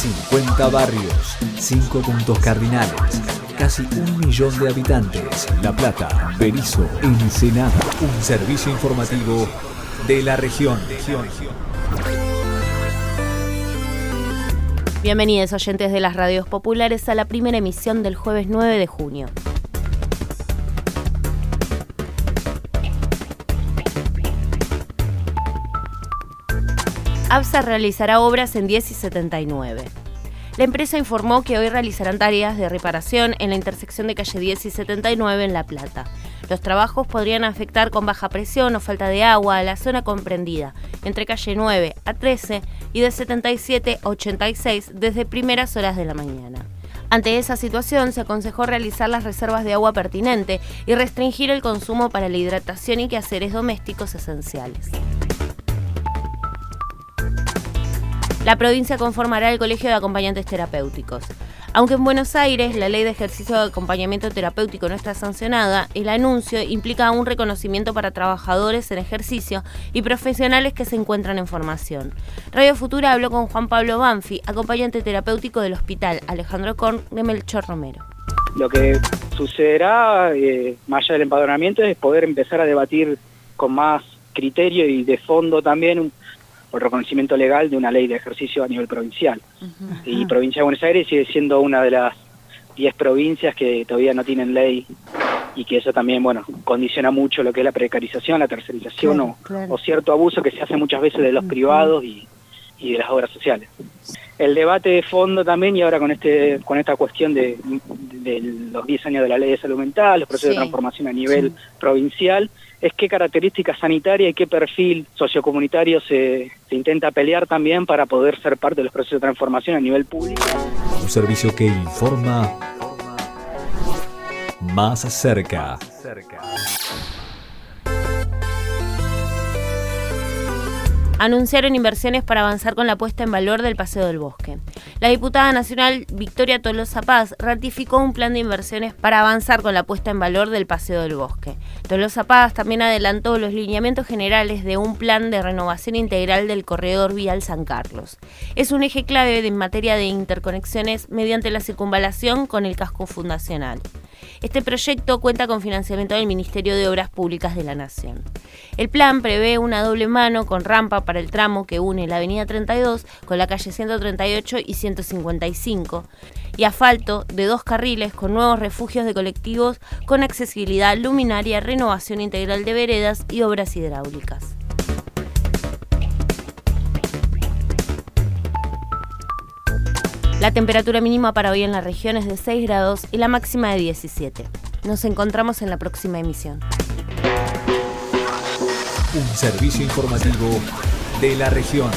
50 barrios, 5 puntos cardinales, casi un millón de habitantes. La Plata, Berizo, Ensenada. Un servicio informativo de la región. Bienvenidos oyentes de las radios populares a la primera emisión del jueves 9 de junio. ABSA realizará obras en 10 y 79. La empresa informó que hoy realizarán tareas de reparación en la intersección de calle 10 y 79 en La Plata. Los trabajos podrían afectar con baja presión o falta de agua a la zona comprendida entre calle 9 a 13 y de 77 a 86 desde primeras horas de la mañana. Ante esa situación, se aconsejó realizar las reservas de agua pertinente y restringir el consumo para la hidratación y quehaceres domésticos esenciales. La provincia conformará el Colegio de Acompañantes Terapéuticos. Aunque en Buenos Aires la ley de ejercicio de acompañamiento terapéutico no está sancionada, el anuncio implica un reconocimiento para trabajadores en ejercicio y profesionales que se encuentran en formación. Radio Futura habló con Juan Pablo Banfi, acompañante terapéutico del Hospital Alejandro Korn de Melchor Romero. Lo que sucederá, eh, más allá del empadronamiento, es poder empezar a debatir con más criterio y de fondo también por reconocimiento legal de una ley de ejercicio a nivel provincial. Y provincia de Buenos Aires sigue siendo una de las 10 provincias que todavía no tienen ley y que eso también, bueno, condiciona mucho lo que es la precarización, la tercerización o, cierto abuso que se hace muchas veces de los privados y, de las obras sociales. El debate de fondo también, y ahora con este con esta cuestión de, los 10 años de la ley de salud mental, los procesos de transformación a nivel provincial, es qué características sanitarias y qué perfil sociocomunitario se, se intenta pelear también para poder ser parte de los procesos de transformación a nivel público. Un servicio que informa más cerca. Anunciaron inversiones para avanzar con la puesta en valor del Paseo del Bosque. La diputada nacional Victoria Tolosa Paz ratificó un plan de inversiones para avanzar con la puesta en valor del Paseo del Bosque. Tolosa Paz también adelantó los lineamientos generales de un plan de renovación integral del corredor vial San Carlos. Es un eje clave en materia de interconexiones mediante la circunvalación con el casco fundacional. Este proyecto cuenta con financiamiento del Ministerio de Obras Públicas de la Nación. El plan prevé una doble mano con rampa para el tramo que une la Avenida 32 con la calle 138 y 155 y asfalto de dos carriles con nuevos refugios de colectivos con accesibilidad luminaria, renovación integral de veredas y obras hidráulicas. La temperatura mínima para hoy en la región es de 6 grados y la máxima de 17. Nos encontramos en la próxima emisión. Un servicio informativo de la región.